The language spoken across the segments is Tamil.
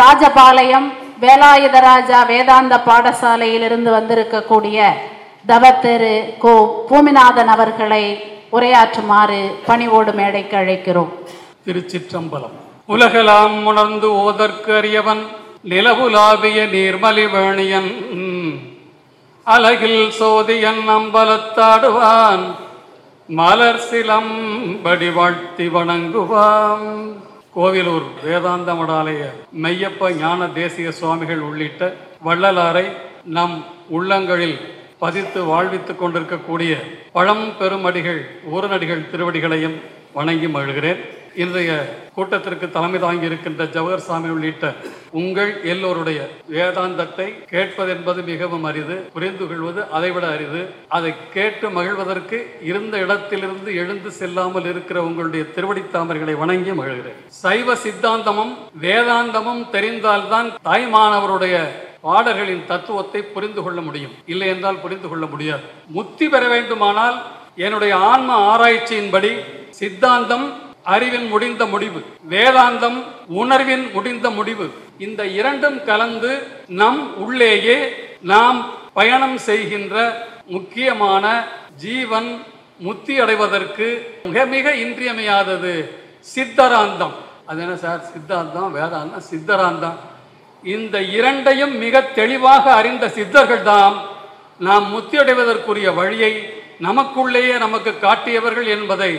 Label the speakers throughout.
Speaker 1: ராஜபாளையம் வேலாயுதராஜா வேதாந்த பாடசாலையிலிருந்து வந்திருக்கக்கூடிய தவத்தெரு கோ பூமிநாதன் அவர்களை உரையாற்றுமாறு பணிவோடு மேடைக்கு அழைக்கிறோம்.
Speaker 2: திருச்சிற்றம்பலம். உலகலாம் உணர்ந்து ஓதற்கு அறியவன் நிலவுலாவிய நீர்மலிவேணியன் அலகில் சோதியன் அம்பலத்தாடுவான் மலர் சிலம்படி வாழ்த்தி வணங்குவான். கோவிலூர் வேதாந்த மடாலய மெய்யப்ப ஞான தேசிய சுவாமிகள் உள்ளிட்ட வள்ளலாரை நம் உள்ளங்களில் பதித்து வாழ்வித்துக் கொண்டிருக்கக்கூடிய பழம் பெருமடிகள் ஊரநடிகள் திருவடிகளையும் வணங்கி மகிழ்கிறேன். இன்றைய கூட்டத்திற்கு தலைமை தாங்கி இருக்கின்ற ஜவஹர் சாமி உள்ளிட்ட உங்கள் எல்லோருடைய வேதாந்தத்தை கேட்பது என்பது மிகவும் அரிது புரிந்து கொள்வது அதைவிட அரிது. அதை கேட்டு மகிழ்வதற்கு இருந்த இடத்திலிருந்து எழுந்து செல்லாமல் இருக்கிற உங்களுடைய திருவடி தாமர்களை வணங்கி மகிழ்கிறேன். சைவ சித்தாந்தமும் வேதாந்தமும் தெரிந்தால்தான் தாய்மானவருடைய பாடல்களின் தத்துவத்தை புரிந்து கொள்ள முடியும். இல்லை என்றால் புரிந்து கொள்ள முடியாது. முத்தி பெற வேண்டுமானால் என்னுடைய ஆன்ம ஆராய்ச்சியின்படி சித்தாந்தம் அறிவின் முடிந்த முடிவு வேதாந்தம் உணர்வின் முடிந்த முடிவு. இந்த இரண்டும் கலந்து நம் உள்ளேயே நாம் பயணம் செய்கின்ற முக்கியமான ஜீவன் முத்தி அடைவதற்கு மிக மிக இன்றியமையாதது சித்தராந்தம். அது என்ன சார்? சித்தாந்தம் வேதாந்தம் சித்தராந்தம். இந்த இரண்டையும் மிக தெளிவாக அறிந்த சித்தர்கள் தான் நாம் முத்தியடைவதற்குரிய வழியை நமக்குள்ளேயே நமக்கு காட்டியவர்கள் என்பதை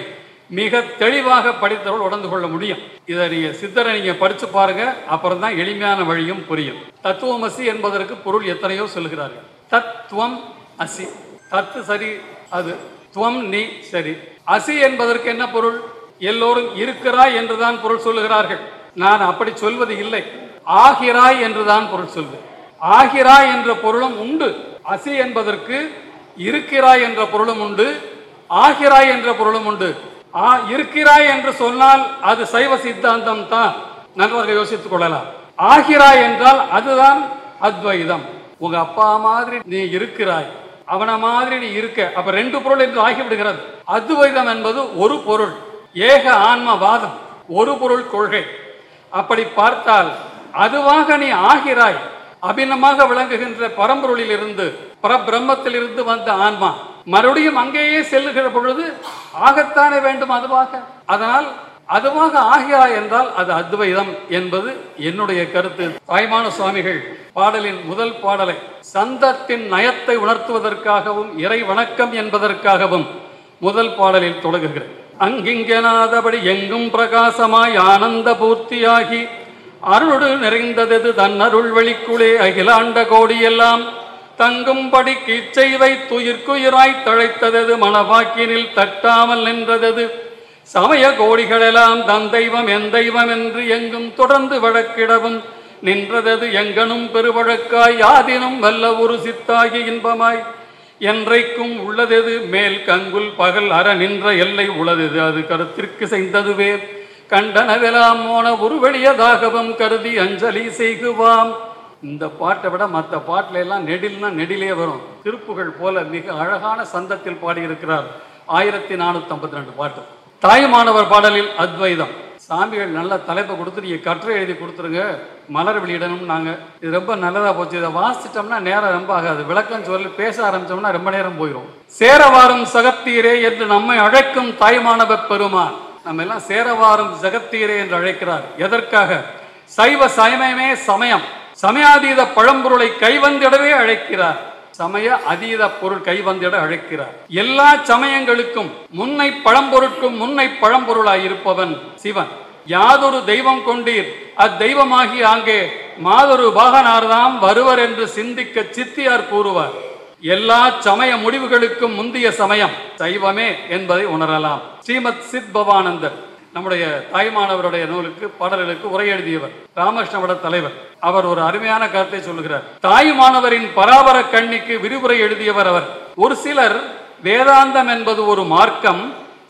Speaker 2: மிக தெளிவாக படித்தவர்கள் உணர்ந்து கொள்ள முடியும். இதை நீங்க சித்தரை நீங்க படிச்சு பாருங்க அப்புறம் தான் எளிமையான வழியும் புரியும். தத்துவமசி என்பதற்கு பொருள் எத்தனையோ சொல்கிறார்கள் தத்துவம் அசி. தத்து சரி அது துவம் நீ சரி. அசி என்பதற்கு என்ன பொருள்? எல்லோரும் இருக்கிறாய் என்றுதான் பொருள் சொல்லுகிறார்கள். நான் அப்படி சொல்வது இல்லை. ஆகிறாய் என்றுதான் பொருள் சொல்வேன். ஆகிறாய் என்ற பொருளும் உண்டு. அசி என்பதற்கு இருக்கிறாய் என்ற பொருளும் உண்டு. ஆகிறாய் என்ற பொருளும் உண்டு. ஆ இருக்கிறாய் என்று சொன்னால் அது சைவ சித்தாந்தம் தான் நண்பர்கள் யோசித்துக் கொள்ளலாம். ஆகிறாய் என்றால் அதுதான் அத்வைதம். உங்க அப்பா மாதிரி நீ இருக்கிறாய். அவன மாதிரி நீ இருக்க. அப்ப ரெண்டு பொருள் என்று ஆகிவிடுகிறது. அத்வைதம் என்பது ஒரு பொருள் ஏக ஆன்மவாதம். ஒரு பொருள் கொள்கை. அப்படி பார்த்தால் அதுவாக நீ ஆகிறாய். அபிநமாக விளங்குகின்ற பரம்பொருளில் இருந்து பரபிரம்மத்தில் இருந்து வந்த ஆன்மா. மறுபடியும் அங்கேயே செல்லுகிற பொழுது ஆகத்தானே வேண்டும் அதுவாக. அதனால் அதுவாக ஆகியா என்றால் அது அத்வைதம் என்பது என்னுடைய கருத்து. தாய்மான சுவாமிகள் பாடலின் முதல் பாடலை சந்தத்தின் நயத்தை உணர்த்துவதற்காகவும் இறை வணக்கம் என்பதற்காகவும் முதல் பாடலில் தொடங்குகிறேன். அங்கிங்கனாதபடி எங்கும் பிரகாசமாய் ஆனந்த பூர்த்தியாகி அருளு நிறைந்தது தன் அருள் வெளிக்குளே அகிலாண்ட கோடியெல்லாம் தங்கும்படி கீச்சை வைத்துயிர்க்குயிராய் தழைத்ததது மணவாக்கினில் தட்டாமல் நின்றதது. சமய கோடிகளெல்லாம் தன் தெய்வம் என் தெய்வம் என்று எங்கும் தொடர்ந்து வழக்கிடவும் நின்றதது எங்கனும் பெருவழக்காய் யாதினும் வல்ல ஒரு சித்தாகி இன்பமாய். என்றைக்கும் உள்ளதெது மேல் கங்குல் பகல் அற நின்ற எல்லை உள்ளதது அது கருத்திற்கு செய்ததுவே. கண்டனவெலாம் மோன உருவெளியதாகவும் கருதி அஞ்சலி செய்குவாம். இந்த பாட்டை விட மற்ற பாட்டில எல்லாம் நெடில்னா நெடிலே வரும். திருப்புகள் போல மிக அழகான சந்தத்தில் பாடியிருக்கிறார் ஆயிரத்தி நானூத்தி ஐம்பத்தி ரெண்டு பாட்டு தாய்மானவர் பாடலில் அத்வைதம். சாமிகள் நல்ல தலைப்பை கொடுத்து நீங்க கட்டுரை எழுதி கொடுத்துருங்க மலர் வெளியிடணும் நாங்க. இது ரொம்ப நல்லதா போச்சு. இதை வாசிச்சிட்டோம்னா நேரம் ரொம்ப ஆகாது. விளக்கம் சொல்லி பேச ஆரம்பிச்சோம்னா ரொம்ப நேரம் போயிடும் சேரவாரும் சகத்தீரே என்று நம்மை அழைக்கும் தாய்மானவ பெருமான். நம்ம எல்லாம் சேரவாரும் ஜகத்தீரே என்று அழைக்கிறார். எதற்காக? சைவ சமயமே சமயம். சமயாதீத பழம்பொருளை கைவந்திடவே அழைக்கிறார். சமய அதீத பொருள் கைவந்திட அழைக்கிறார். எல்லா சமயங்களுக்கும் முன்னை பழம்பொருட்கும் முன்னை பழம்பொருளாய் இருப்பவன் சிவன். யாதொரு தெய்வம் கொண்டீர் அத்தெய்வமாகி ஆங்கே மாதொரு பாகனார்தாம் வருவர் என்று சிந்திக்க சித்தியார் கூறுவார். எல்லா சமய முடிவுகளுக்கும் முந்திய சமயம் சைவமே என்பதை உணரலாம். ஸ்ரீமத் சித் பவானந்தர் நம்முடைய தாய்மானவருடைய நூலுக்கு பாடல்களுக்கு உரை எழுதியவர் ராமகிருஷ்ணவட தலைவர். அவர் ஒரு அருமையான கருத்தை சொல்லுகிறார். தாய்மானவரின் பராபர கண்ணிக்கு விரிவுரை எழுதியவர் அவர். ஒரு சிலர் வேதாந்தம் என்பது ஒரு மார்க்கம்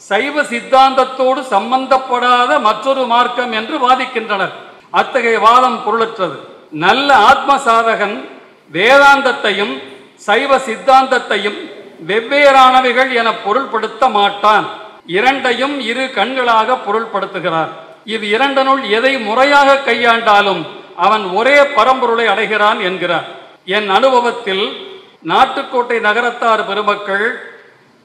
Speaker 2: சைவ சித்தாந்தத்தோடு சம்பந்தப்படாத மற்றொரு மார்க்கம் என்று வாதிக்கின்றனர். அத்தகைய வாதம் பொருளற்றது. நல்ல ஆத்ம சாதகன் வேதாந்தத்தையும் சைவ சித்தாந்தத்தையும் வெவ்வேறானவைகள் என பொருள்படுத்த மாட்டான். இரண்டையும் இரு கண்களாக பொருள்படுத்துகிறார். இவ் இரண்டனுள் எதை முறையாக கையாண்டாலும் அவன் ஒரே பரம்பொருளை அடைகிறான் என்கிறார். என் அனுபவத்தில் நாட்டுக்கோட்டை நகரத்தார் பெருமக்கள்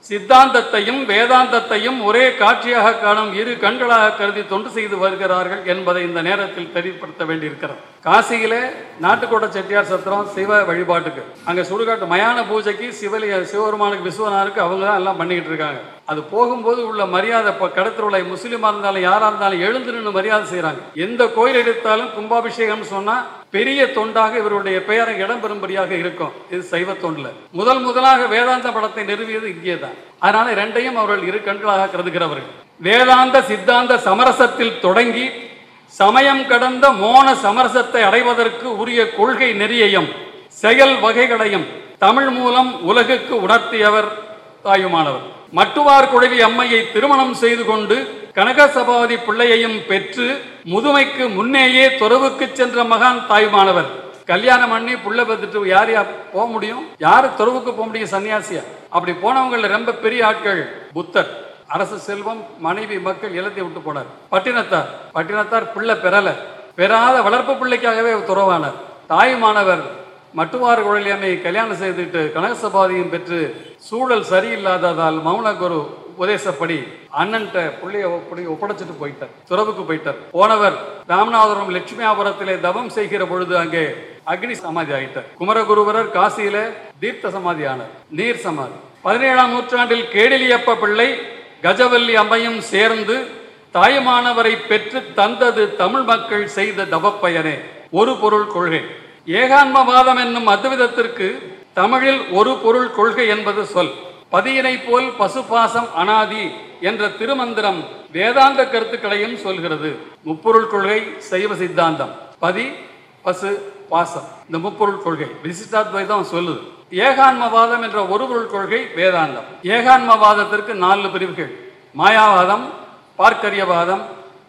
Speaker 2: சித்தாந்தத்தையும் வேதாந்தத்தையும் ஒரே காட்சியாக காணும் இரு கண்களாக கருதி தொண்டு செய்து வருகிறார்கள் என்பதை இந்த நேரத்தில் தெரியப்படுத்த வேண்டியிருக்கிறது. காசியிலே நாட்டுக்கோட்டை செட்டியார் சத்திரம் சிவ வழிபாட்டுக்கு. அங்க சுடுகாட்டு மயான பூஜைக்கு சிவலிய சிவபெருமானுக்கு விஸ்வநாதருக்கு அவங்க தான் எல்லாம் பண்ணிக்கிட்டு இருக்காங்க. அது போகும்போது உள்ள மரியாதை இப்போ கடத்தில் உள்ள முஸ்லீமா இருந்தாலும் யாரா இருந்தாலும் எழுந்து நின்று மரியாதை செய்யறாங்க எந்த கோயில் எடுத்தாலும் கும்பாபிஷேகம் சொன்னா பெரிய தொண்டாக இவருடைய பெயரை இடம்பெறும்படியாக இருக்கும். இது சைவ தொண்டில். முதல் முதலாக வேதாந்த படத்தை நிறுவியது இங்கே தான் அதனால ரெண்டையும் அவர்கள் இரு கண்களாக கருதுகிறவர்கள். வேதாந்த சித்தாந்த சமரசத்தில் தொடங்கி சமயம் கடந்த மோன சமரசத்தை அடைவதற்கு உரிய கொள்கை நெறியையும் செயல் வகைகளையும் தமிழ் மூலம் உலகுக்கு உணர்த்தியவர் தாயுமானவர். மட்டுவார் குழவி அம்மையை திருமணம் செய்து கொண்டு கனகசபாதி பிள்ளையையும் பெற்று முதுமைக்கு முன்னேயே துறவுக்கு சென்ற மகான் தாய்மானவர். கல்யாணம் பண்ணி புள்ள பெற்றுட்டு யார் யார் போக முடியும்? யாரு துறவுக்கு போக முடியும் சன்னியாசியா? அப்படி போனவங்கள ரொம்ப பெரிய ஆட்கள் புத்தர். அரசு செல்வம் மனைவி மக்கள் எல்லாத்தையும் விட்டு போனார். பட்டினத்தார். பட்டினத்தார் பிள்ளை பெறல. பெறாத வளர்ப்பு பிள்ளைக்காகவே துறவானார். தாய்மானவர் மட்டுவார குழலியம்மையை கல்யாணம் செய்துட்டு கனகசபாதியும் பெற்று சூழல் சரியில்லாததால் மௌன குரு உபதேசப்படி அண்ணன்ட்ட புள்ளைய ஒப்படி ஒப்படைச்சிட்டு போயிட்டார். துறவுக்கு போயிட்டார். போனவர் ராமநாதபுரம் லட்சுமியாபுரத்திலே தவம் செய்கிற பொழுது அங்கே அக்னி சமாதி ஆயிட்டார். குமரகுருவரர் காசியில தீர்த்த சமாதி ஆனார் நீர் சமாதி. பதினேழாம் நூற்றாண்டில் கேடிலியப்ப பிள்ளை கஜவல்லி அம்மையும் சேர்ந்து தாயுமானவரை பெற்று தந்தது தமிழ் மக்கள் செய்த தவப்பயனே. ஒரு பொருள் கொள்கை. ஏகான்மவாதம் என்னும் அத்விதத்திற்கு தமிழில் ஒரு பொருள் கொள்கை என்பது சொல். பதியினை போல் பசுபாசம் அனாதி என்ற திருமந்திரம் வேதாந்த கருத்துக்களையும் சொல்கிறது. முப்பொருள் கொள்கை சைவ சித்தாந்தம். பதி பசு பாசம். இந்த முப்பொருள் கொள்கை. விசிஷ்டாத்வைதம் சொல்லுது. ஏகான்மவாதம் என்ற ஒரு பொருள் கொள்கை வேதாந்தம். ஏகான்மவாதத்திற்கு நாலு பிரிவுகள். மாயாவாதம் பார்க்கரியவாதம்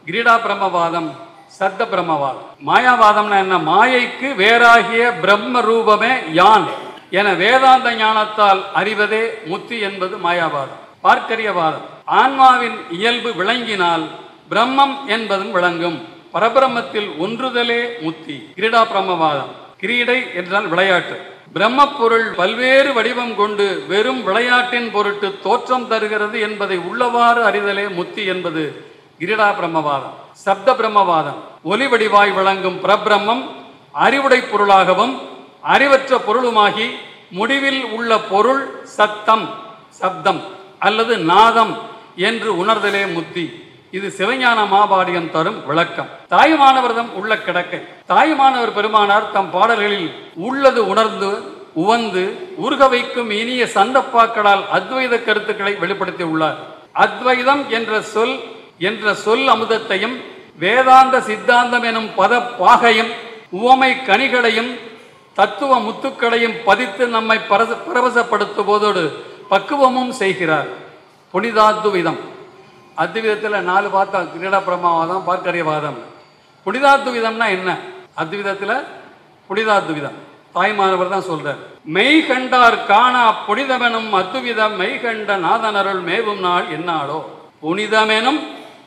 Speaker 2: கிரீடா பிரம்மவாதம் சத்த பிரம்மவாதம் மாயாவாதம்னா என்ன? மாயைக்கு வேறாகிய பிரம்ம ரூபமே யான். என வேதாந்த ஞானத்தால் அறிவதே முத்தி என்பது மாயாவாதம். பார்க்கரியவாதம். ஆன்மாவின் இயல்பு விளங்கினால் பிரம்மம் என்பதும் விளங்கும். பரபிரம்மத்தில் ஒன்றுதலே முத்தி. கிரீடா பிரம்மவாதம். கிரீடை என்றால் விளையாட்டு. பிரம்ம பொருள் பல்வேறு வடிவம் கொண்டு வெறும் விளையாட்டின் பொருட்டு தோற்றம் தருகிறது என்பதை உள்ளவாறு அறிதலே முத்தி என்பது கிரீடா பிரம்மவாதம். சப்த பிரம்மவாதம் ஒலி வடிவாய் விளங்கும் பிரபிரம்மம் அறிவுடை பொருளாகவும் அறிவற்ற பொருளுமாகி முடிவில் உள்ள பொருள் சத்தம் சப்தம் அல்லது நாதம் என்று உணர்தலே முத்தி. இது சிவஞான மாபாடியம் தரும் விளக்கம். தாயுமானவர்தம் உள்ள கிடக்கை. தாயுமானவர் பெருமானார் தம் பாடல்களில் உள்ளது உணர்ந்து உவந்து உருக வைக்கும் இனிய சந்தப்பாக்களால் அத்வைத கருத்துக்களை வெளிப்படுத்தி உள்ளார் அத்வைதம் என்ற சொல் என்ற சொல் அமுதத்தையும் வேதாந்த சித்தாந்தம் எனும் பத பாகையும் உவமை கனிகளையும் தத்துவ முத்துக்களையும் பதித்து நம்மை பரச பரவசப்படுத்துவதோடு பக்குவமும் செய்கிறார். புனிதாத்துவிதம் அத்விதத்தில் நாலு பார்த்தா கிரீடா பிரமாவாதம் பார்க்கரியவாதம் புனிதாத்துவிதம்னா என்ன? அத்விதத்தில் புனிதாத்துவிதம் தாய்மானவர் தான் சொல்றார். மெய் கண்டார் காணா புனிதமெனும் அத்துவிதம் மெய் கண்ட நாதனருள் மேவும் நாள் என்னாளோ புனிதமெனும்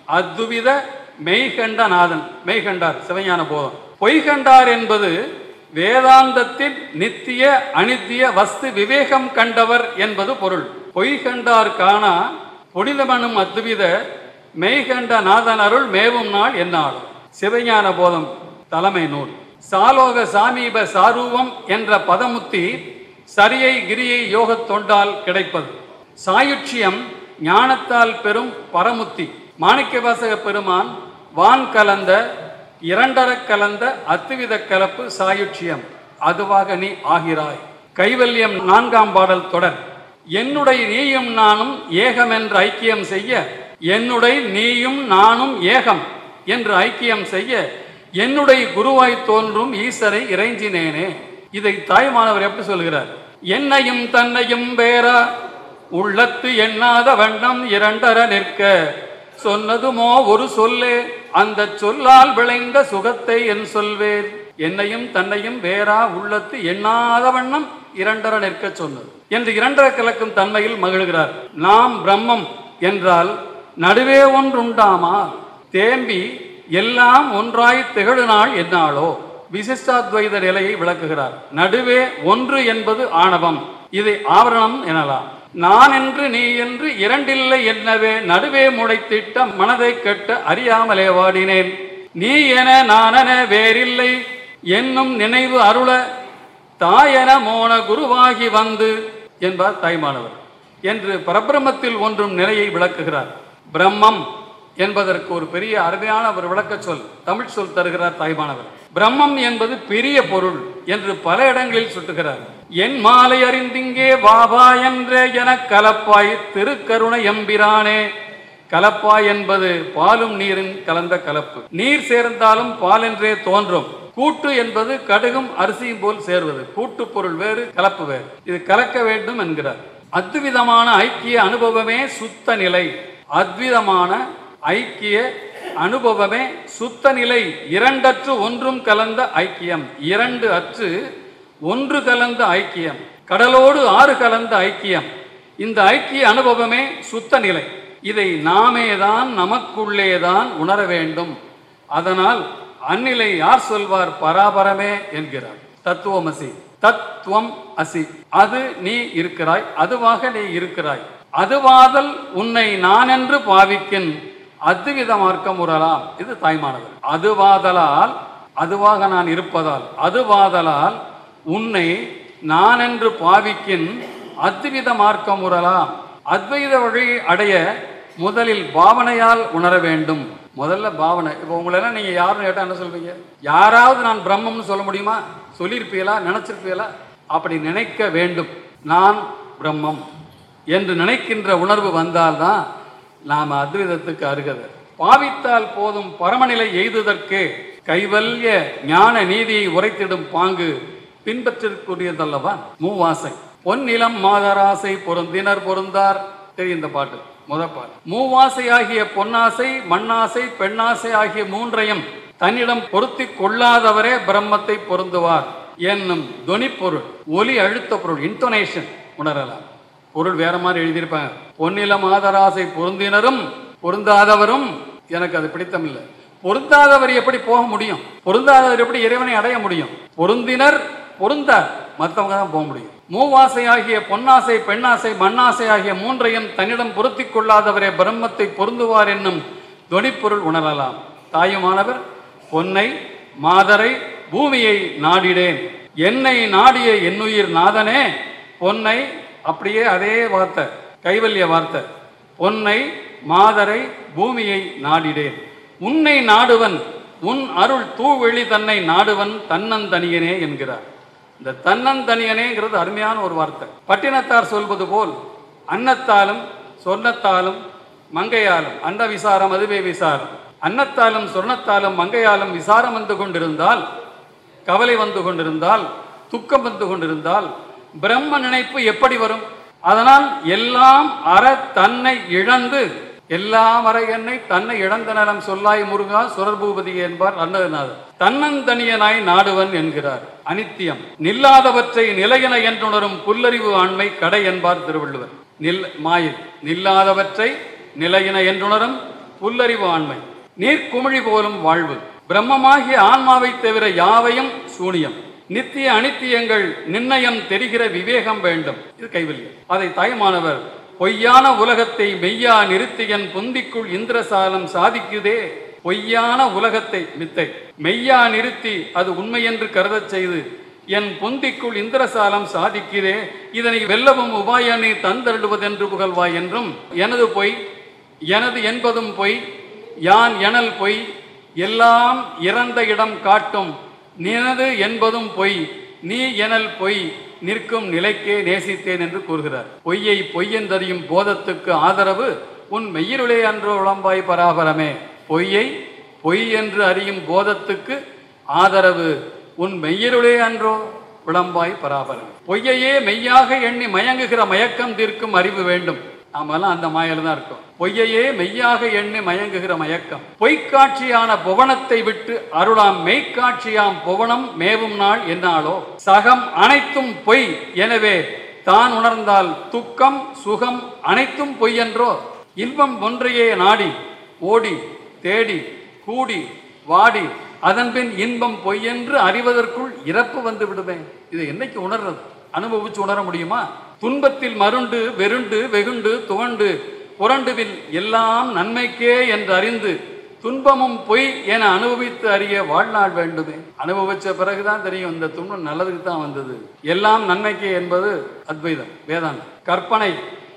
Speaker 2: அத்துவித மெய்கண்டநாதன் மெய்கண்டார் நாதன். மெய்கண்டார் சிவஞான போதம். பொய்கண்டார் என்பது வேதாந்தத்தின் நித்திய அனித்திய வஸ்து விவேகம் கண்டவர் என்பது பொருள். பொய்கண்டார் காணா புனிதமனும் அத்துவித மெய்கண்ட நாதன் அருள் மேவும் நாள் என்னாலும். சிவஞான போதம் தலைமை நூல். சாலோக சாமீப சாரூபம் என்ற பதமுத்தி சரியை கிரியை யோகத் தொண்டால் கிடைப்பது. சாயுட்சியம் ஞானத்தால் பெறும் பரமுத்தி. மாணிக்கவாசக பெருமான் வான் கலந்த இரண்டற கலந்த அத்துவித கலப்பு சாயுட்சியம். அதுவாக நீ ஆகிறாய். கைவல்யம் நான்காம் பாடல் தொடர். என்னுடைய நீயும் நானும் ஏகம் என்று ஐக்கியம் செய்ய என்னுடைய நீயும் நானும் ஏகம் என்று ஐக்கியம் செய்ய என்னுடைய குருவாய் தோன்றும் ஈசரை இறைஞ்சினேனே. இதை தாய்மானவர் எப்படி சொல்கிறார்? என்னையும் தன்னையும் வேற உள்ளத்து எண்ணாத வண்ணம் இரண்டர நிற்க சொன்னதுமோ ஒரு சொல்லே. அந்த சொல்லால் விளைந்த சுகத்தை என் சொல்வேன் என்னையும் தன்னையும் வேறா உள்ளத்து எண்ணாத வண்ணம் இரண்டர நிற்க சொன்னது. என்று இரண்டர கலக்கும் தன்மையில் மகிழ்கிறார். நாம் பிரம்மம் என்றால் நடுவே ஒன்றுண்டாமா? தேம்பி எல்லாம் ஒன்றாய் திகழு நாள் என்னாளோ? விசிஷ்டாத்வைத நிலையை விளக்குகிறார். நடுவே ஒன்று என்பது ஆணவம். இதை ஆவரணம் எனலாம். நான் என்று நீ என்று இரண்டில்லை என்னவே நடுவே முளைத்திட்ட மனதை கெட்ட அறியாமலே வாடினேன். நீ என நானென வேறில்லை என்னும் நினைவு அருள தாயன மோன குருவாகி வந்து என்பார் தாய்மானவர். என்று பரபிரமத்தில் ஒன்றும் நிலையை விளக்குகிறார். பிரம்மம் என்பதற்கு ஒரு பெரிய அருமையான ஒரு விளக்க சொல் தமிழ் சொல் தருகிறார் தாய்மானவர். பிரம்மம் என்பது பெரிய பொருள் என்று பல இடங்களில் சுட்டுகிறார். என் மாலை அறிந்திங்கே வாபா என்றே என கலப்பாய் திருக்கருணை எம்பிரானே. கலப்பாய் என்பது பாலும் நீரின் கலந்த கலப்பு. நீர் சேர்ந்தாலும் பால் என்றே தோன்றும். கூட்டு என்பது கடுகும் அரிசியும் போல் சேர்வது. கூட்டு பொருள் வேறு கலப்பு வேறு. இது கலக்க வேண்டும் என்கிறார். அத்விதமான ஐக்கிய அனுபவமே சுத்த நிலை. அத்விதமான ஐக்கிய அனுபவமே சுத்த நிலை இரண்டற்று ஒன்றும் கலந்த ஐக்கியம். இரண்டு அற்று ஒன்று கலந்த ஐக்கியம். கடலோடு ஆறு கலந்த ஐக்கியம். இந்த ஐக்கிய அனுபவமே சுத்த நிலை இதை நாமேதான் நமக்குள்ளேதான் உணர வேண்டும். அதனால் அந்நிலை யார் சொல்வார் பராபரமே என்கிறார். தத்துவமசி தத்துவம் அசி. அது நீ இருக்கிறாய் அதுவாக நீ இருக்கிறாய். அதுவாதல் உன்னை நான் என்று பாவிக்கின். அத்வித மார்க்கம் உறலாம் இது தாய்மானவர் அதுவாதலால் அதுவாக நான் இருப்பதால் அதுவாதலால் உன்னை நான் என்று பாவிக்கின் அத்வித மார்க்கம் உறலாம் அத்வைத வழி அடைய முதலில் பாவனையால் உணர வேண்டும். முதல்ல பாவனை. இப்போ உங்களெல்லாம் நீங்க யாருன்னு கேட்டா என்ன சொல்வீங்க? யாராவது நான் பிரம்மம்னு சொல்ல முடியுமா? சொல்லியிருப்பீங்களா? நினைச்சிருப்பீங்களா? அப்படி நினைக்க வேண்டும். நான் பிரம்மம். என்று நினைக்கின்ற உணர்வு வந்தால்தான் நாம் அத்வைதத்துக்கு அருகத. பாவித்தால் போதும் பரமநிலை எய்துதற்கு. கைவல்ய ஞான நீதியை உரைத்திடும் பாங்கு பின்பற்றக்கூடியதல்லவா மூவாசை. பொன்னிலம் மாதராசை பொருந்தினர் பொருந்தார். தெரியும் இந்த பாட்டு. முத பாட்டு. மூவாசை ஆகிய பொன்னாசை மண்ணாசை பெண்ணாசை ஆகிய மூன்றையும் தன்னிடம் பொருத்தி கொள்ளாதவரே பிரம்மத்தை பொருந்துவார். என்னும் தொனி பொருள் ஒலி அழுத்த பொருள் இன்டோனேஷன் உணரலாம். பொருள் வேற மாதிரி எழுதியிருப்பாங்க. பொன்னில மாதராசை பொருந்தினரும் பொருந்தாதவரும் எனக்கு அது பிடித்தமில்லை. பொருந்தாதவர் எப்படி போக முடியும்? பொருந்தாதவர் எப்படி இறைவனை அடைய முடியும்? பொருந்தினர் பொருந்தார் மற்றவங்க தான் போக முடியும். மூவாசை ஆகிய பொன்னாசை பெண்ணாசை மண்ணாசை ஆகிய மூன்றையும் தன்னிடம் பொருத்திக் கொள்ளாதவரே பிரம்மத்தை பொருந்துவார் என்னும் தொனிப்பொருள் உணரலாம். தாயுமானவர் பொன்னை மாதரை பூமியை நாடிடேன் என்னை நாடிய என்னுயிர் நாதனே பொன்னை அப்படியே அதே வார்த்தை கைவல்ய வார்த்தை. பொன்னை மாதரை பூமியை நாடிடேன் உன்னை நாடுவன் உன் அருள் தூவெளி தன்னை நாடுவன் தன்னந்தனியனே என்கிறார். இந்த தன்னந்தனியனேங்கிறது அருமையான ஒரு வார்த்தை. பட்டினத்தார் சொல்வது போல் அன்னத்தாலும் சொர்ணத்தாலும் மங்கையாலும் அன்ன விசாரம் அதுவே விசாரம். அன்னத்தாலும் சொர்ணத்தாலும் மங்கையாலும் விசாரம் வந்து கொண்டிருந்தால் கவலை வந்து கொண்டிருந்தால் துக்கம் வந்து கொண்டிருந்தால் பிரம்ம நினைப்பு எப்படி வரும்? அதனால் எல்லாம் அற தன்னை இழந்து எல்லாம் அற என்னை தன்னை இழந்த நலம் சொல்லாய் முருகா சுரர்பூபதி என்பார் அன்னதநாதர். தன்னந்தனியனாய் நாடுவன் என்கிறார் அனித்தியம். நில்லாதவற்றை நிலையென என்றுணரும் புல்லறிவு ஆண்மை கடை என்பார் திருவள்ளுவர். நில் மாயில். நில்லாதவற்றை நிலையின என்றுணரும் புல்லறிவு ஆண்மை. நீர்க்குமிழி போலும் வாழ்வு. பிரம்மமாகிய ஆன்மாவை தவிர யாவையும் சூனியம். நித்திய அனித்தியங்கள் நிர்ணயம் தெரிகிற விவேகம் வேண்டும். இது கைவல்யம். அதை தாய்மானவர் பொய்யான உலகத்தை மெய்யா நிறுத்தியன் பொந்திக்குள் இந்திரசாலம் சாதிக்குதே. பொய்யான உலகத்தை மித்தை மெய்யா நிறுத்தி அது உண்மை என்று கருதச் செய்து என் பொந்திக்குள் இந்திரசாலம் சாதிக்கிறே இதனை வெல்லவும் உபாயனை தந்தருடுவதென்று புகழ்வாய் என்றும் எனது பொய் எனது என்பதும் பொய் யான் எனல் பொய் எல்லாம் இறந்த இடம் காட்டும் நினது என்பதும் பொய் நீ எனல் பொய் நிற்கும் நிலைக்கே நேசித்தேன் என்று கூறுகிறார். பொய்யை பொய்யென்றறியும் போதத்துக்கு ஆதரவு உன் மெய்யிருளே அன்றோ உளம்பாய் பராபரமே. பொய்யை பொய் என்று அறியும் போதத்துக்கு ஆதரவு உன் மெய்யிருளே அன்றோ விளம்பாய் பராபரம். பொய்யையே மெய்யாக எண்ணி மயங்குகிற மயக்கம் தீர்க்கும் அறிவு வேண்டும். நாமெல்லாம் அந்த மாயில தான் இருக்கோம். பொய்யையே மெய்யாக எண்ணி மயங்குகிற மயக்கம். பொய்க்காட்சியான புவனத்தை விட்டு அருளாம் மெய்க்காட்சியாம் புவனம் மேவும் நாள் என்னாலோ? சகம் அனைத்தும் பொய். எனவே தான் உணர்ந்தால் துக்கம் சுகம் அனைத்தும் பொய் என்றோ? இன்பம் ஒன்றையே நாடி ஓடி தேடி கூடி வாடி அதன்பின் இன்பம் பொய்யென்று அறிவதற்குள் இறப்பு வந்து விடுவேன். இதை என்னைக்கு உணர்றது? அனுபவிச்சு உணர முடியுமா? துன்பத்தில் மருண்டு வெருண்டு வெகுண்டு துவண்டு புரண்டுவில் எல்லாம் நன்மைக்கே என்று அறிந்து துன்பமும் பொய் என அனுபவித்து அறிய வாழ்நாள் வேண்டுமே. அனுபவிச்ச பிறகுதான் தெரியும் இந்த துன்பம் நல்லதுக்கு தான் வந்தது. எல்லாம் நன்மைக்கே என்பது அத்வைதம் வேதாந்தம். கற்பனை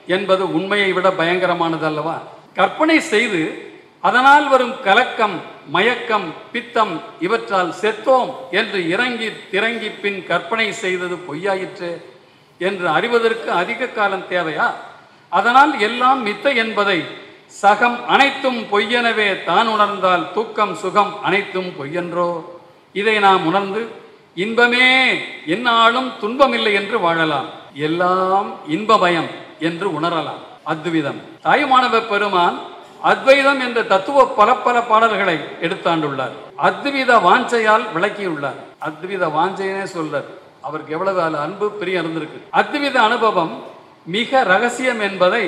Speaker 2: என்பது உண்மையை விட பயங்கரமானது அல்லவா? கற்பனை செய்து அதனால் வரும் கலக்கம் மயக்கம் பித்தம் இவற்றால் செத்தோம் என்று இறங்கி திறங்கி பின் கற்பனை செய்தது பொய்யாயிற்று என்று அறிவதற்கு அதிக காலம் தேவையா? அதனால் எல்லாம் மித்த என்பதை சகம் அனைத்தும் பொய்யெனவே தான் உணர்ந்தால் தூக்கம் சுகம் அனைத்தும் பொய்யென்றோ? இதை நாம் உணர்ந்து இன்பமே என்னாலும் துன்பமில்லை என்று வாழலாம். எல்லாம் இன்பமயம் என்று உணரலாம். அத்விதம். தாயுமானவ பெருமான் அத்வைதம் என்ற தத்துவ பல பல பாடல்களை எடுத்தாண்டுள்ளார். அத்வித வாஞ்சையால் விளக்கியுள்ளார். அத்வித வாஞ்சையனே சொல்றார். அவருக்கு எவ்வளவு அன்பு பிரியம் இருந்திருக்கு அத்வித அனுபவம் மிக ரகசியம் என்பதை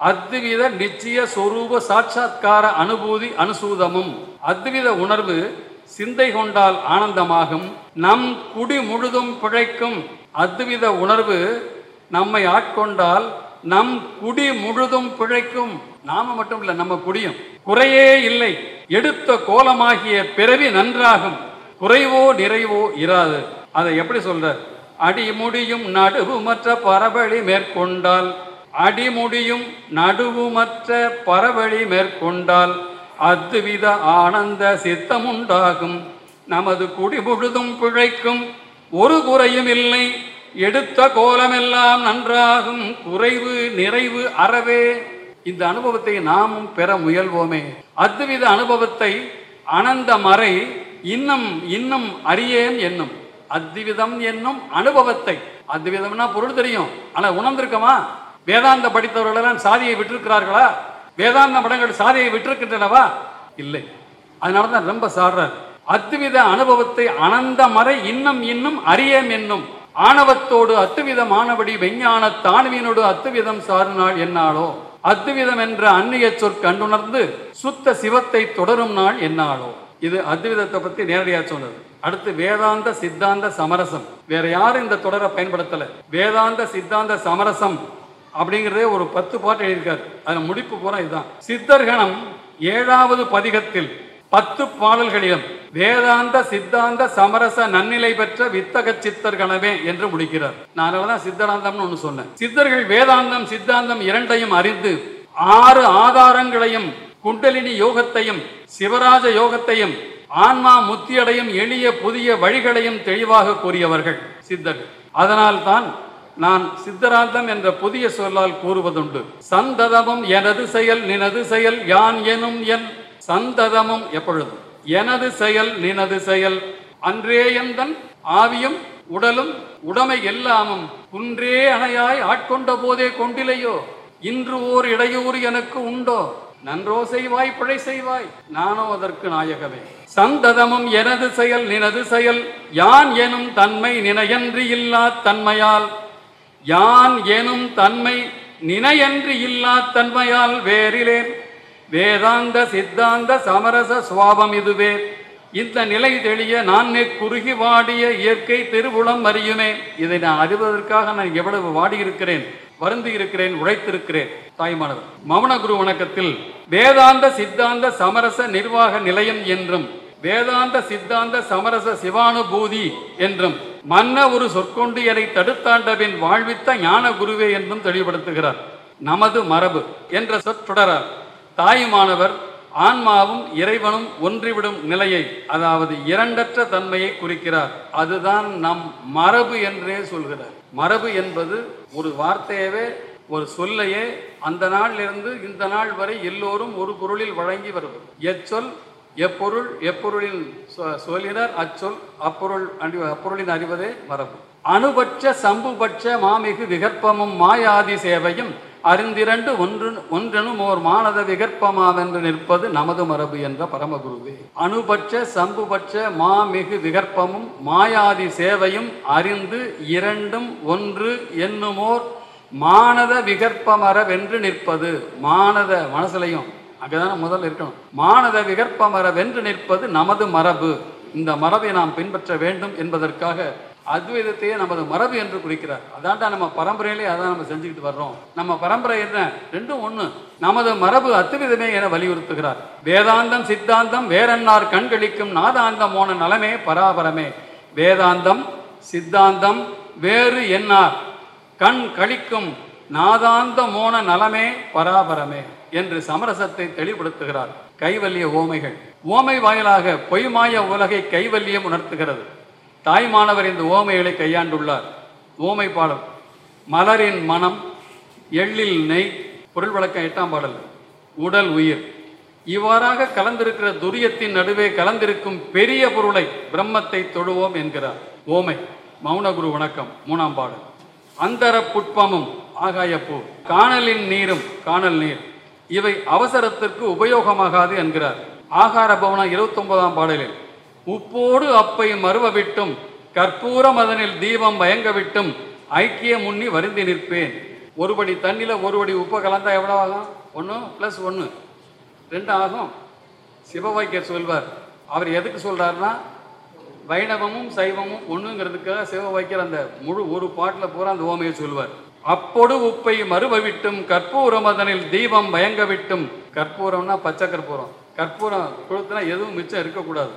Speaker 2: அத்வித நிச்சய சொரூப சாட்சாத்கார அனுபூதி அனுசூதமும் அத்வித உணர்வு சிந்தை கொண்டால் ஆனந்தமாகும் நம் குடி முழுதும் பிழைக்கும் அத்வித உணர்வு நம்மை ஆட்கொண்டால் நம் குடி முழுதும் பிழைக்கும் நாம மட்டும் இல்ல நம்ம குடியும். குறையே இல்லை. எடுத்த கோலமாகிய பிறவி நன்றாகும். குறைவோ நிறைவோ இராது. அதை எப்படி சொல்ற? அடிமுடியும் நடுவுமற்ற பரவழி மேற்கொண்டால். அடிமுடியும் நடுவுமற்ற பரவழி மேற்கொண்டால் அதுவித ஆனந்த சித்தமுண்டாகும். நமது குடி முழுதும் பிழைக்கும். ஒரு குறையும் இல்லை. எடுத்த கோலமெல்லாம் நன்றாகும். குறைவு நிறைவு அறவே இந்த அனுபவத்தை நாமும் பெற முயல்வோமே. அத்வித அனுபவத்தை அனந்த மறை இன்னும் இன்னும் அறியேன் என்னும். அத்விதம் என்னும் அனுபவத்தை. அத்விதம்னா பொருள் தெரியும். ஆனா உணர்ந்திருக்கமா? வேதாந்த படித்தவர்கள் எல்லாம் சாதியை விட்டிருக்கிறார்களா? வேதாந்த மடங்கள் சாதியை விட்டிருக்கின்றனவா? இல்லை. அதனாலதான் ரொம்ப சாடுறார் அத்துவித அனுபவத்தை அனந்த மறை இன்னும் இன்னும் அறியேம் என்னும். ஆணவத்தோடு அத்துவிதமானபடி விஞ்ஞான தாழ்வினோடு அத்துவிதம் சார்நாள் என்னாலோ? அத்துவிதம் என்ற அந்நிய சொற் கண்டுணர்ந்து சுத்த சிவத்தை தொடரும் நாள் என்னாலோ. இது அத்விதத்தை பத்தி நேரடியா சொன்னது. அடுத்து வேதாந்த சித்தாந்த சமரசம். வேற யாரும் இந்த தொடரை பயன்படுத்தல. வேதாந்த சித்தாந்த சமரசம் அப்படிங்கிறதே ஒரு பத்து பாட்டு எழுதியிருக்காரு. அதுல முடிப்பு பூரா இதுதான். சித்தர்கணம் ஏழாவது பதிகத்தில் பத்து பாடல்களிலும் வேதாந்த சித்தாந்த சமரச நன்னிலை பெற்ற வித்தக சித்தர்களவே என்று முடிக்கிறார். நான் அதனாலதான் சித்தாந்தம்னு ஒன்று சொன்னேன். சித்தர்கள் வேதாந்தம் சித்தாந்தம் இரண்டையும் அறிந்து ஆறு ஆதாரங்களையும் குண்டலினி யோகத்தையும் சிவராஜ யோகத்தையும் ஆன்மா முத்தியடையும் எளிய புதிய வழிகளையும் தெளிவாக கூறியவர்கள் சித்தர்கள் அதனால்தான் நான் சித்தராந்தம் என்ற புதிய சொல்லால் கூறுவதுண்டு. சந்ததமும் எனது செயல் நினது செயல் யான் எனும் என் சந்ததமும் எப்பொழுதும். எனது செயல் நினது செயல். அன்றே எந்தன் ஆவியும் உடலும் உடமை எல்லாமும் குன்றே அணையாய் ஆட்கொண்ட போதே கொண்டிலையோ? இன்று ஓர் இடையூறு எனக்கு உண்டோ? நன்றோ செய்வாய் பிழை செய்வாய். நானோ அதற்கு நாயகமே சந்ததமும் எனது செயல் நினது செயல். யான் எனும் தன்மை நினையன்றி இல்லா தன்மையால். யான் எனும் தன்மை நினையன்றி இல்லா தன்மையால் வேறிலேன். வேதாந்த சித்தாந்த சமரச சுவாபம் இதுவே. இந்த நிலை தெளிய நான் குறுகி வாடிய இயற்கை திருவுளம் அறியுமே. இதை நான் அறிவதற்காக நான் எவ்வளவு வாடியிருக்கிறேன் வருந்தி இருக்கிறேன் உழைத்திருக்கிறேன். தாய்மானவர் மௌன குரு வணக்கத்தில் வேதாந்த சித்தாந்த சமரச நிர்வாக நிலையம் என்றும் வேதாந்த சித்தாந்த சமரச சிவானுபூதி என்றும் மன்ன ஒரு சொற்கொண்டு எனை தடுத்தாண்டபின் வாழ்வித்த ஞான குருவே என்றும் தெளிவுபடுத்துகிறார். நமது மரபு என்ற சொற்றொடரார். தாயுமானவர் ஆன்மாவும் இறைவனும் ஒன்றிவிடும் நிலையை அதாவது இரண்டற்ற தன்மையை குறிக்கிறார். அதுதான் நம் மரபு என்றே சொல்கிறார். மரபு என்பது ஒரு வார்த்தையவே ஒரு சொல்லையே அந்த நாளிலிருந்து இந்த நாள் வரை எல்லோரும் ஒரு பொருளில் வழங்கி வருவது எச்சொல் எப்பொருள் எப்பொருளின் சொ- சொல்லினர் அச்சொல் அப்பொருள் அறி- அப்பொருளின் அறிவதே மரபு. அணுபட்ச சம்புபட்ச மாமிகு விகற்பமும் மாயாதி சேவையும் அறிந்திரண்டு ஒன்று ஒன்றெனும் ஓர் மானத விகற்பமாவென்று நிற்பது நமது மரபு என்ற பரமகுருவே. அணுபட்ச சம்புபட்ச மாமிகு விகற்பமும் மாயாதி சேவையும் அறிந்து இரண்டும் ஒன்று என்னுமோர் மானத விகற்பமரவென்று நிற்பது மானத மனசுலையும் அங்கதான முதல் இருக்கணும். மானத விகற்ப வென்று நிற்பது நமது மரபு. இந்த மரபை நாம் பின்பற்ற வேண்டும் என்பதற்காக அத்வைதத்தையே நமது மரபு என்று குறிக்கிறார். அதான்டா நம்ம பரம்பரையிலே அதான் நம்ம செஞ்சுக்கிட்டு வர்றோம். நம்ம பரம்பரை என்ன? ரெண்டும் ஒண்ணு. நமது மரபு அத்துவிதமே என வலியுறுத்துகிறார். வேதாந்தம் சித்தாந்தம் வேறன்னார் கண்களிக்கும் நாதாந்தம் போன நலமே பராபரமே. வேதாந்தம் சித்தாந்தம் வேறு என்னார்? கண் கழிக்கும் நாதாந்த மோன நலமே பராபரமே என்று சமரசத்தை தெளிவுபடுத்துகிறார் கைவல்ய ஓமைகள். ஓமை வாயிலாக பொய்மாய உலகை கைவல்யம் உணர்த்துகிறது. தாய்மானவர் இந்த ஓமைகளை கையாண்டுள்ளார். ஓமை பாடல். மலரின் மனம் எள்ளில் நெய் பொருள் வழக்கம் எட்டாம் பாடல். உடல் உயிர். இவ்வாறாக கலந்திருக்கிற துரியத்தின் நடுவே கலந்திருக்கும் பெரிய பொருளை பிரம்மத்தை தொழுவோம் என்கிறார். ஓமை. மௌனகுரு வணக்கம். மூணாம் பாடல். அந்தர புட்பமும் ஆகாயப்பூ. காணலின் நீரும் காணல் நீர். இவை அவசரத்திற்கு உபயோகமாகாது என்கிறார். ஆகார பவனம் இருபத்தி ஒன்பதாம் பாடலில். உப்போடு அப்பை மறுவ விட்டும் கற்பூரம் அதனில் தீபம் பயங்க விட்டும் ஐக்கிய முன்னி வருந்தி நிற்பேன். ஒருபடி தண்ணியில் தண்ணில உப்பை படி கலந்தா எவ்வளோ ஆகும்? ஒன்று ப்ளஸ் ஒன்று ரெண்டு ஆகும். சிவவாக்கியர் சொல்வார். அவர் எதுக்கு சொல்கிறாருன்னா வைணவமும் சைவமும் ஒன்றுங்கிறதுக்காக சிவவாக்கியர் அந்த முழு ஒரு பாட்டில் பூரா அந்த ஓமையை சொல்வார். அப்பொடு உப்பை மறுவ விட்டும் கற்பூரம் அதனில் தீபம் பயங்க விட்டும் கற்பூரம்னா பச்சை கற்பூரம். கற்பூரம் கொளுத்துனா எதுவும் மிச்சம் இருக்கக்கூடாது.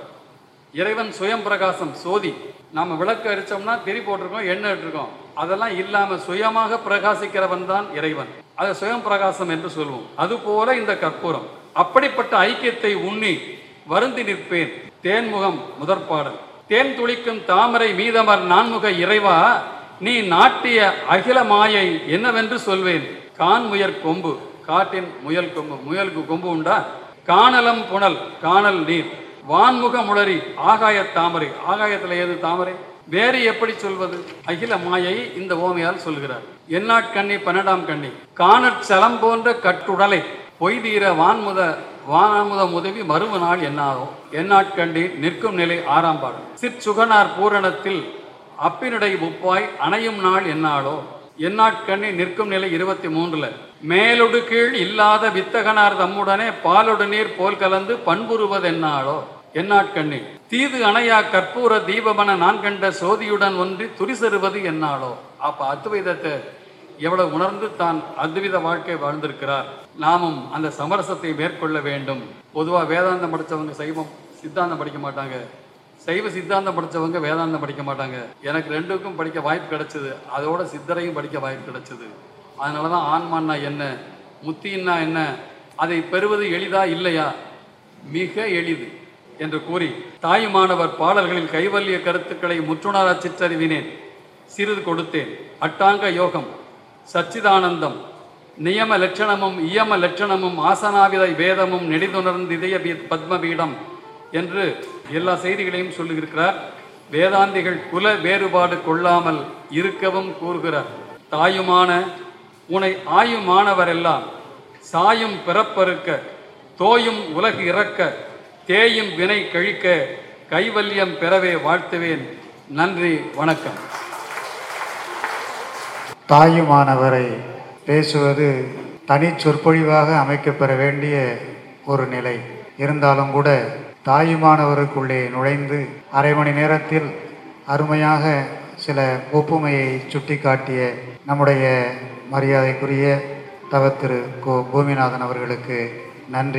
Speaker 2: இறைவன் சுயம் பிரகாசம் சோதி. நாம விளக்கு அரிச்சோம்னா திரி போட்டிருக்கோம் எண்ணெய் இட்டிருக்கோம். அதெல்லாம் இல்லாம சுயமாக பிரகாசிக்கிறவன் தான் இறைவன். அதை சுயம் பிரகாசம் என்று சொல்வோம். அதுபோல இந்த கற்பூரம். அப்படிப்பட்ட ஐக்கியத்தை உண்ணி வருந்தி நிற்பேன். தேன்முகம் முதற்பாடல். தேன் துளிக்கும் தாமரை மீதமர் நான்முக இறைவா நீ நாட்டிய அகில மாயை என்னவென்று சொல்வேன். கான் முயற் கொம்பு. காட்டின் முயல் கொம்பு. முயலுக்கு கொம்பு உண்டா? காணலம் புனல் காணல் நீர். வான்முக முளரி ஆகாய தாமரை. ஆகாயத்துல ஏது தாமரை? வேறு எப்படி சொல்வது? அகில மாயை இந்த ஓமையால் சொல்கிறார். எண்ணாட்கண்ணி பன்னெண்டாம் கண்ணி. காணற் சலம் போன்ற கட்டுடலை பொய்தீர வான்முத வானமுத உதவி மறுவு நாள் என்னாகும் எண்ணாட்கண்டி நிற்கும் நிலை ஆறாம் பாடல். சிற்சுகனார் பூரணத்தில் அப்பினுடை உப்பாய் அணையும் நாள் என்னாளோ எண்ணாட்கண்ணி நிற்கும் நிலை இருபத்தி மூன்றுல. மேலொடு கீழ் இல்லாத வித்தகனார் தம்முடனே பாலொடு நீர் போல் கலந்து பண்புறுவதென்னாளோ எண்ணாட்கண்ணி தீது அணையா கற்பூர தீபமன நான் கண்ட சோதியுடன் ஒன்றி துரிசெறுவது என்னாலோ? அப்ப அத்வைதத்தை எவ்வளவு உணர்ந்து தான் அத்வித வாழ்க்கை வாழ்ந்திருக்கிறார்? நாமும் அந்த சமரசத்தை மேற்கொள்ள வேண்டும். பொதுவா வேதாந்தம் படிச்சவங்க சைவம் சித்தாந்தம் படிக்க மாட்டாங்க. சைவ சித்தாந்தம் படிச்சவங்க வேதாந்தம் படிக்க மாட்டாங்க. எனக்கு ரெண்டுக்கும் படிக்க வாய்ப்பு கிடைச்சது. அதோட சித்தரையும் படிக்க வாய்ப்பு கிடைச்சது. அதனாலதான் ஆன்மான்னா என்ன? முத்தின்னா என்ன? அதை பெறுவது எளிதா இல்லையா? மிக எளிது. என்று கூறி தாயுமானவர் பாடல்களில் கைவல்லிய கருத்துக்களை முற்றுணர சிற்றறிவினேன். சிறிது கொடுத்தேன். அட்டாங்க யோகம் சச்சிதானந்தம் நியம லட்சணமும் இயம லட்சணமும் ஆசனாவிதை வேதமும் நெடிதுணர்ந்து இதய பத்மபீடம் என்று எல்லா செய்திகளையும் சொல்லியிருக்கிறார். வேதாந்திகள் குல வேறுபாடு கொள்ளாமல் இருக்கவும் கூறுகிறார். தாயுமான உனை ஆயுமானவரெல்லாம் சாயும் பிறப்பறுக்க தோயும் உலகு இறக்க தேயும் வினை கழிக்க கைவல்யம் பெறவே வாழ்த்துவேன். நன்றி வணக்கம்.
Speaker 3: தாயுமானவரை பேசுவது தனி சொற்பொழிவாக அமைக்கப்பெற வேண்டிய ஒரு நிலை. இருந்தாலும் கூட தாயுமானவருக்குள்ளே நுழைந்து அரை மணி நேரத்தில் அருமையாக சில ஒப்புமையை சுட்டிக்காட்டிய நம்முடைய மரியாதைக்குரிய தவத்திரு கோ. பூமிநாதன் அவர்களுக்கு நன்றி.